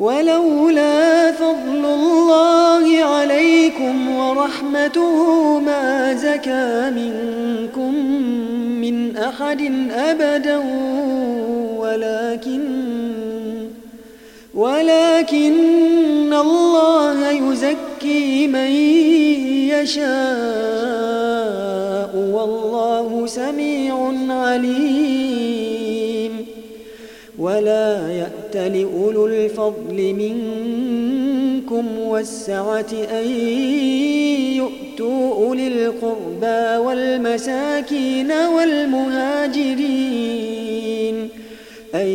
ولولا فضل الله عليكم ورحمته ما زكى منكم من أحد أبدا ولكن ولكن الله يزكي من يشاء والله سميع عليم. ولا يأت لأولو الفضل منكم والسعة أن يؤتوا أولي القربى والمساكين والمهاجرين. أن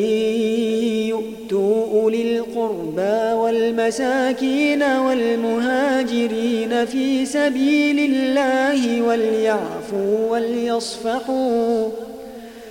يؤتوا أولي القربى والمساكين والمهاجرين في سبيل الله وليعفوا وليصفحوا.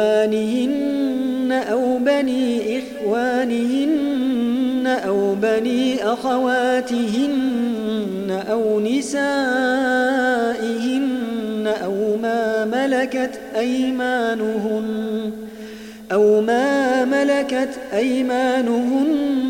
إخوانهن أو بني إخوانهن أو بني أخواتهن أو نسائهن أو ما ملكت أيمانهن أو ما ملكت أيمانهن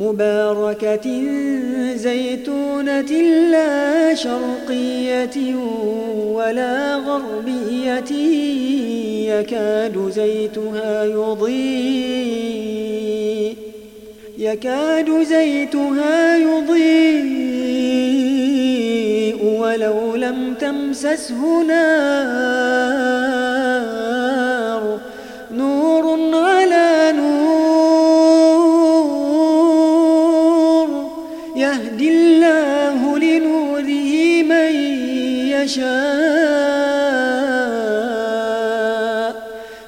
مباركة زيتونة لا شرقية ولا غربية يكاد زيتها يضيء يكاد زيتها يضيء ولو لم تمسسه نار نور على نور يشاء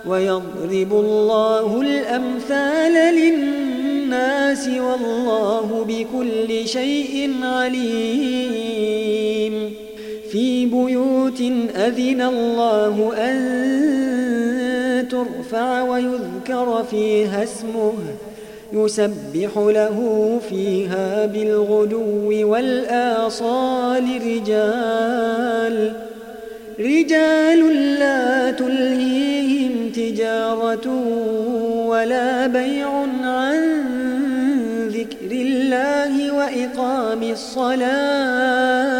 ويضرب الله الأمثال للناس والله بكل شيء عليم. في بيوت أذن الله أن ترفع ويذكر فيها اسمه. يسبح له فيها بالغدو والآصال رجال رجال لا تلهيهم تجارة ولا بيع عن ذكر الله وإقام الصلاة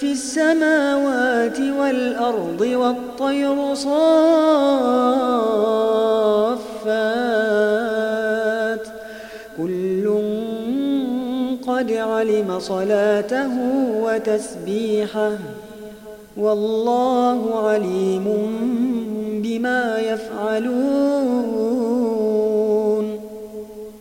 في السماوات والأرض والطير صافات. كل قد علم صلاته وتسبيحه. والله عليم بما يفعلون.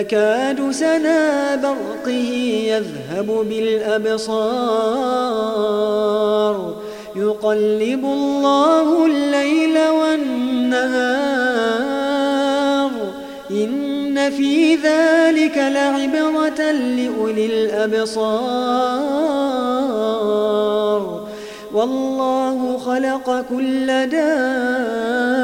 يكاد سنا برقه يذهب بالأبصار. يقلب الله الليل والنهار. إن في ذلك لعبرة لأولي الأبصار. والله خلق كل دابة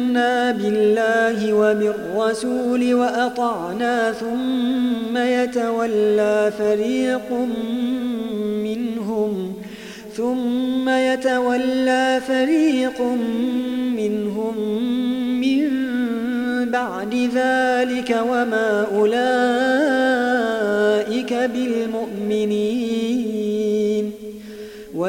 بالله وبالرسول وأطعنا ثم يتولى فريق منهم ثم يتولى فريق منهم من بعد ذلك وما أولئك بالمؤمنين.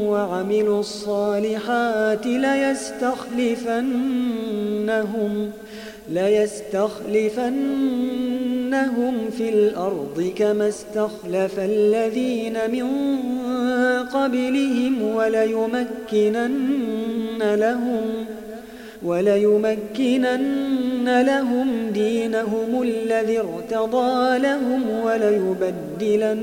وعملوا الصالحات ليستخلفنهم ليستخلفنهم في الأرض كما استخلف الذين من قبلهم وليمكنن لهم وليمكنن لهم دينهم الذي ارتضى لهم وليبدلنهم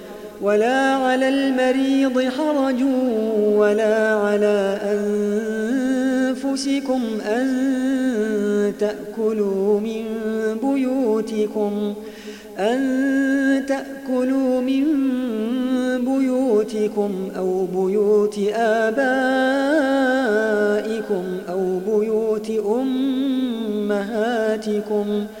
ولا على المريض حرج ولا على أنفسكم أن تأكلوا من بيوتكم أن تأكلوا من بيوتكم أو بيوت آبائكم أو بيوت أمهاتكم. أو